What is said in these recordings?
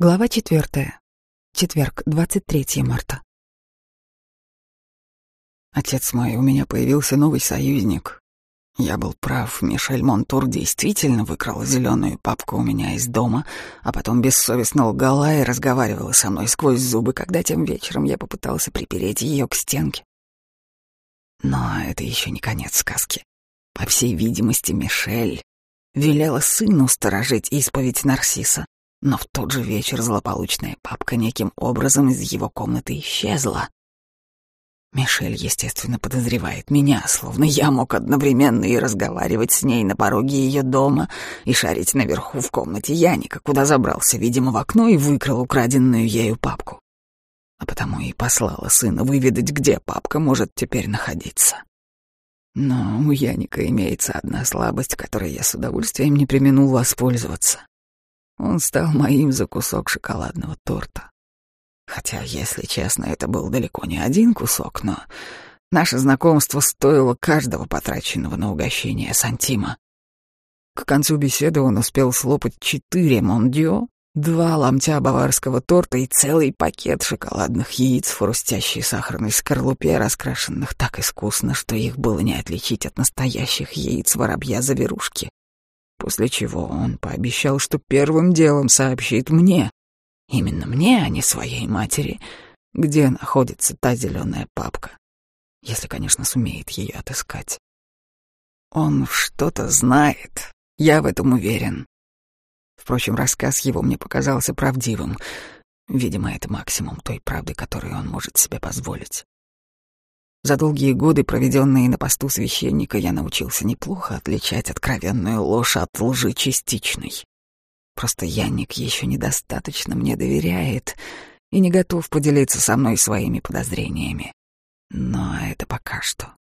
Глава четвертая. Четверг, 23 марта. Отец мой, у меня появился новый союзник. Я был прав, Мишель Монтур действительно выкрал зеленую папку у меня из дома, а потом бессовестно лгала и разговаривала со мной сквозь зубы, когда тем вечером я попытался припереть ее к стенке. Но это еще не конец сказки. По всей видимости, Мишель велела сыну сторожить исповедь Нарсиса. Но в тот же вечер злополучная папка неким образом из его комнаты исчезла. Мишель, естественно, подозревает меня, словно я мог одновременно и разговаривать с ней на пороге ее дома и шарить наверху в комнате Яника, куда забрался, видимо, в окно и выкрал украденную ею папку. А потому и послала сына выведать, где папка может теперь находиться. Но у Яника имеется одна слабость, которой я с удовольствием не применул воспользоваться. Он стал моим за кусок шоколадного торта. Хотя, если честно, это был далеко не один кусок, но наше знакомство стоило каждого потраченного на угощение сантима. К концу беседы он успел слопать четыре мондио, два ломтя баварского торта и целый пакет шоколадных яиц в хрустящей сахарной скорлупе, раскрашенных так искусно, что их было не отличить от настоящих яиц воробья-завирушки после чего он пообещал, что первым делом сообщит мне, именно мне, а не своей матери, где находится та зеленая папка, если, конечно, сумеет ее отыскать. Он что-то знает, я в этом уверен. Впрочем, рассказ его мне показался правдивым. Видимо, это максимум той правды, которую он может себе позволить. За долгие годы, проведенные на посту священника, я научился неплохо отличать откровенную ложь от лжи частичной. Просто Янник еще недостаточно мне доверяет и не готов поделиться со мной своими подозрениями. Но это пока что.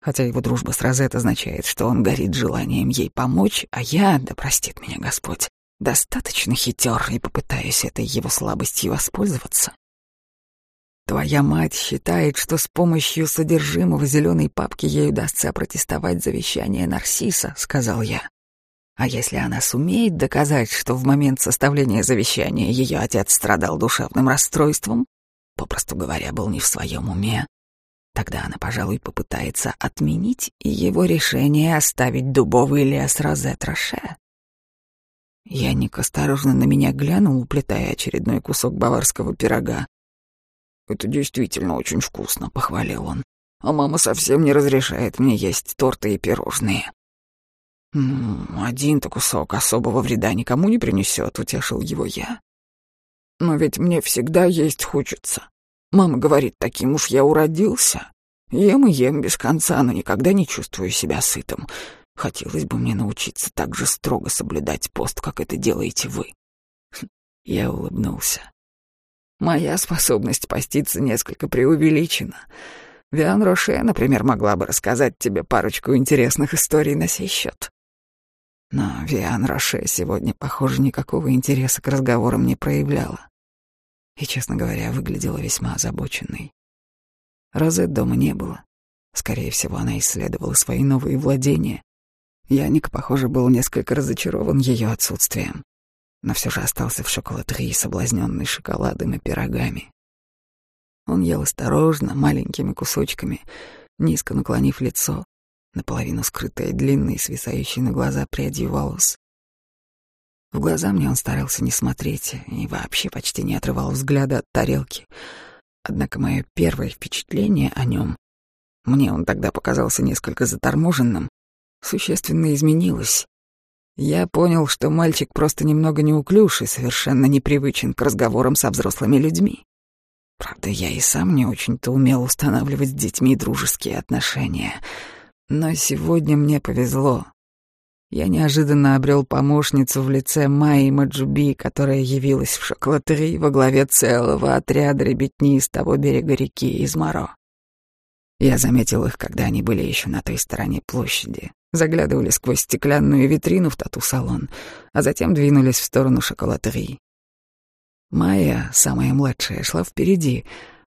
Хотя его дружба с Розет означает, что он горит желанием ей помочь, а я, да простит меня Господь, достаточно хитер и попытаюсь этой его слабостью воспользоваться. Твоя мать считает, что с помощью содержимого зеленой папки ей удастся протестовать завещание Нарсиса, сказал я. А если она сумеет доказать, что в момент составления завещания ее отец страдал душевным расстройством, попросту говоря, был не в своем уме, тогда она, пожалуй, попытается отменить его решение оставить дубовый лес Розет-Роше. Яник осторожно на меня глянул, уплетая очередной кусок баварского пирога, «Это действительно очень вкусно», — похвалил он. «А мама совсем не разрешает мне есть торты и пирожные». «Ну, один-то кусок особого вреда никому не принесет», — утешил его я. «Но ведь мне всегда есть хочется. Мама говорит, таким уж я уродился. Ем и ем без конца, но никогда не чувствую себя сытым. Хотелось бы мне научиться так же строго соблюдать пост, как это делаете вы». Я улыбнулся. Моя способность поститься несколько преувеличена. Виан Роше, например, могла бы рассказать тебе парочку интересных историй на сей счет. Но Виан Роше сегодня, похоже, никакого интереса к разговорам не проявляла. И, честно говоря, выглядела весьма озабоченной. Розет дома не было. Скорее всего, она исследовала свои новые владения. Яник, похоже, был несколько разочарован ее отсутствием но все же остался в шоколадрии, соблазненный шоколадом и пирогами. Он ел осторожно, маленькими кусочками, низко наклонив лицо, наполовину скрытое длинной, свисающей на глаза прядью волос. В глаза мне он старался не смотреть и вообще почти не отрывал взгляда от тарелки. Однако мое первое впечатление о нем, мне он тогда показался несколько заторможенным, существенно изменилось. Я понял, что мальчик просто немного неуклюж и совершенно непривычен к разговорам со взрослыми людьми. Правда, я и сам не очень-то умел устанавливать с детьми дружеские отношения. Но сегодня мне повезло. Я неожиданно обрел помощницу в лице Майи Маджуби, которая явилась в шоколатерии во главе целого отряда ребятни с того берега реки из Моро. Я заметил их, когда они были еще на той стороне площади, заглядывали сквозь стеклянную витрину в тату-салон, а затем двинулись в сторону шоколатерии. Майя, самая младшая, шла впереди,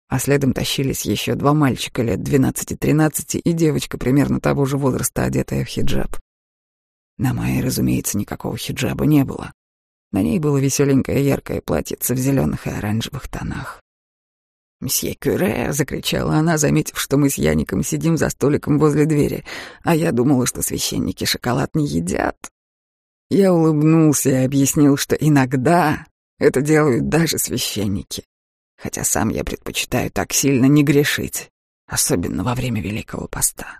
а следом тащились еще два мальчика лет двенадцати-тринадцати и девочка примерно того же возраста, одетая в хиджаб. На Майе, разумеется, никакого хиджаба не было. На ней было веселенькое яркое платьице в зеленых и оранжевых тонах. «Мсье Кюре!» — закричала она, заметив, что мы с Яником сидим за столиком возле двери, а я думала, что священники шоколад не едят. Я улыбнулся и объяснил, что иногда это делают даже священники, хотя сам я предпочитаю так сильно не грешить, особенно во время Великого Поста.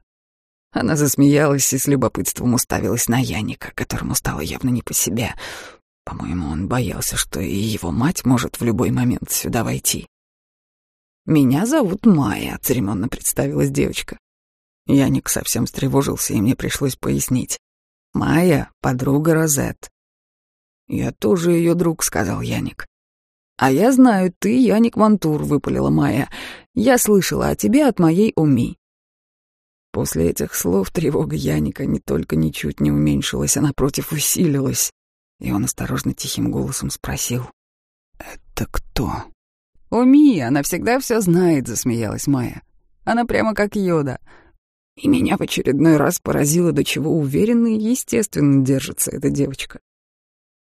Она засмеялась и с любопытством уставилась на Яника, которому стало явно не по себе. По-моему, он боялся, что и его мать может в любой момент сюда войти. «Меня зовут Майя», — церемонно представилась девочка. Яник совсем встревожился, и мне пришлось пояснить. «Майя — подруга Розет». «Я тоже ее друг», — сказал Яник. «А я знаю, ты Яник Мантур», — выпалила Майя. «Я слышала о тебе от моей Уми». После этих слов тревога Яника не только ничуть не уменьшилась, а напротив усилилась, и он осторожно тихим голосом спросил. «Это кто?» «О, Мия, она всегда все знает», — засмеялась Майя. «Она прямо как Йода». И меня в очередной раз поразило, до чего уверенно и естественно держится эта девочка.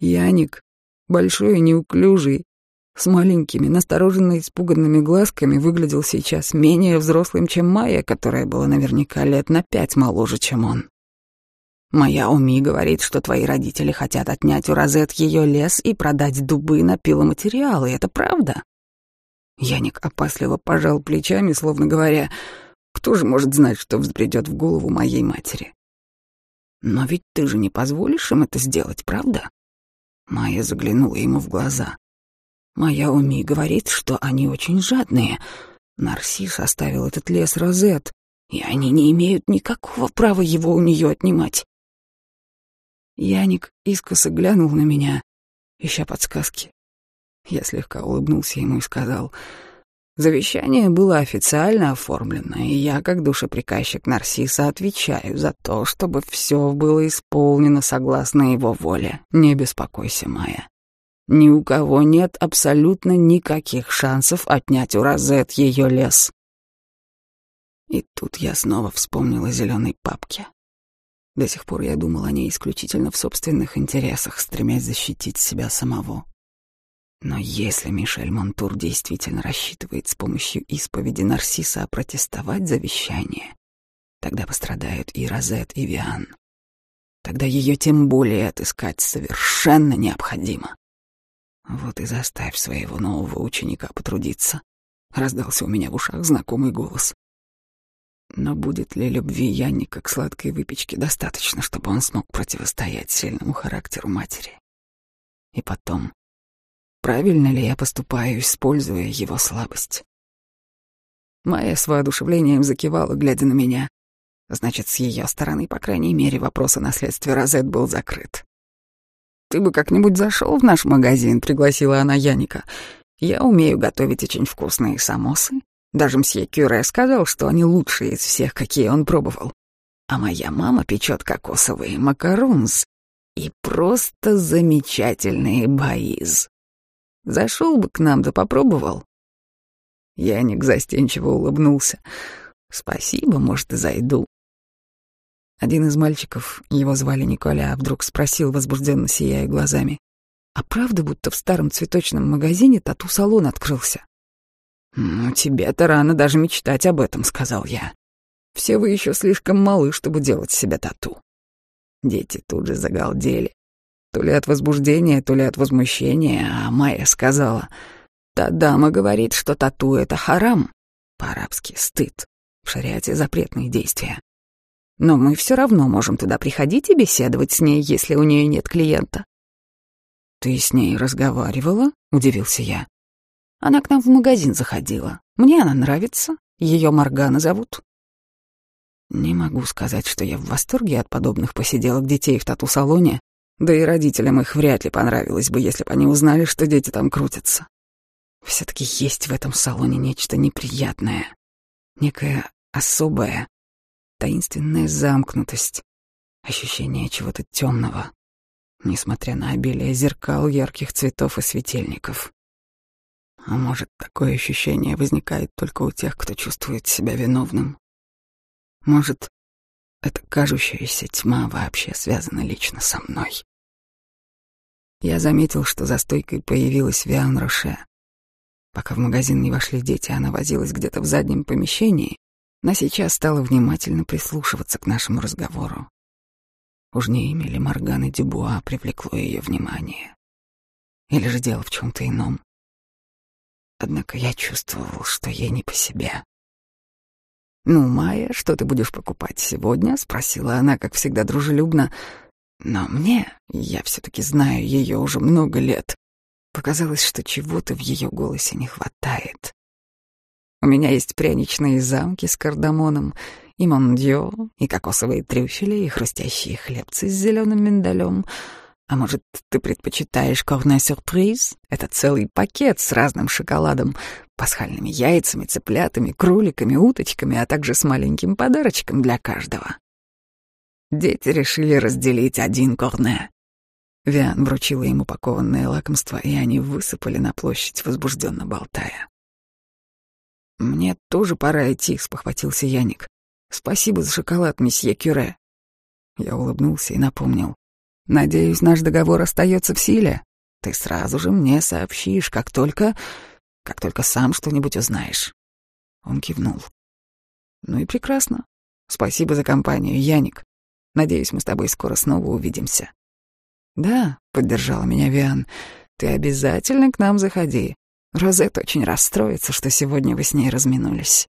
Яник, большой и неуклюжий, с маленькими, настороженно испуганными глазками, выглядел сейчас менее взрослым, чем Майя, которая была наверняка лет на пять моложе, чем он. «Моя Уми говорит, что твои родители хотят отнять у Розет ее лес и продать дубы на пиломатериалы. Это правда?» Яник опасливо пожал плечами, словно говоря, кто же может знать, что взбредет в голову моей матери? Но ведь ты же не позволишь им это сделать, правда? Майя заглянула ему в глаза. Моя Уми говорит, что они очень жадные. Нарсис оставил этот лес Розет, и они не имеют никакого права его у нее отнимать. Яник искоса глянул на меня, ища подсказки. Я слегка улыбнулся ему и сказал, «Завещание было официально оформлено, и я, как душеприказчик Нарсиса, отвечаю за то, чтобы все было исполнено согласно его воле. Не беспокойся, Майя. Ни у кого нет абсолютно никаких шансов отнять у Розет ее лес». И тут я снова вспомнила о зеленой папке. До сих пор я думал о ней исключительно в собственных интересах, стремясь защитить себя самого. Но если Мишель Монтур действительно рассчитывает с помощью исповеди Нарсиса опротестовать завещание, тогда пострадают и Розет, и Виан. Тогда ее тем более отыскать совершенно необходимо. Вот и заставь своего нового ученика потрудиться. Раздался у меня в ушах знакомый голос. Но будет ли любви Янника к сладкой выпечке достаточно, чтобы он смог противостоять сильному характеру матери? И потом, Правильно ли я поступаю, используя его слабость? Майя с воодушевлением закивала, глядя на меня. Значит, с ее стороны, по крайней мере, вопрос о наследстве Розет был закрыт. «Ты бы как-нибудь зашел в наш магазин», — пригласила она Яника. «Я умею готовить очень вкусные самосы. Даже мсье Кюре сказал, что они лучшие из всех, какие он пробовал. А моя мама печет кокосовые макарунс и просто замечательные баиз. Зашел бы к нам да попробовал. Яник застенчиво улыбнулся. Спасибо, может, и зайду. Один из мальчиков, его звали Николя, вдруг спросил, возбужденно сияя глазами. А правда, будто в старом цветочном магазине тату-салон открылся? «Ну, тебе-то рано даже мечтать об этом», — сказал я. «Все вы еще слишком малы, чтобы делать себе тату». Дети тут же загалдели. То ли от возбуждения, то ли от возмущения, а Майя сказала, «Та дама говорит, что тату — это харам, по-арабски стыд, в шариате запретные действия. Но мы все равно можем туда приходить и беседовать с ней, если у нее нет клиента». «Ты с ней разговаривала?» — удивился я. «Она к нам в магазин заходила. Мне она нравится. Ее Моргана зовут». Не могу сказать, что я в восторге от подобных посиделок детей в тату-салоне, да и родителям их вряд ли понравилось бы, если бы они узнали, что дети там крутятся. Все-таки есть в этом салоне нечто неприятное, некая особая, таинственная замкнутость, ощущение чего-то темного, несмотря на обилие зеркал, ярких цветов и светильников. А может, такое ощущение возникает только у тех, кто чувствует себя виновным. Может, эта кажущаяся тьма вообще связана лично со мной. Я заметил, что за стойкой появилась Виан Роше. Пока в магазин не вошли дети, она возилась где-то в заднем помещении, но сейчас стала внимательно прислушиваться к нашему разговору. Уж не имя ли Морганы Дюбуа привлекло ее внимание? Или же дело в чем-то ином? Однако я чувствовал, что ей не по себе. «Ну, Майя, что ты будешь покупать сегодня?» — спросила она, как всегда, дружелюбно. Но мне, я все-таки знаю ее уже много лет, показалось, что чего-то в ее голосе не хватает. У меня есть пряничные замки с кардамоном, и мондио, и кокосовые трюфели, и хрустящие хлебцы с зеленым миндалем. А может, ты предпочитаешь корне-сюрприз? Это целый пакет с разным шоколадом, пасхальными яйцами, цыплятами, кроликами, уточками, а также с маленьким подарочком для каждого. Дети решили разделить один корне. Виан вручила им упакованное лакомство, и они высыпали на площадь, возбужденно болтая. «Мне тоже пора идти», — спохватился Яник. «Спасибо за шоколад, месье Кюре». Я улыбнулся и напомнил. «Надеюсь, наш договор остается в силе. Ты сразу же мне сообщишь, как только... как только сам что-нибудь узнаешь». Он кивнул. «Ну и прекрасно. Спасибо за компанию, Яник. Надеюсь, мы с тобой скоро снова увидимся». «Да», — поддержала меня Виан, — «ты обязательно к нам заходи. Розет очень расстроится, что сегодня вы с ней разминулись.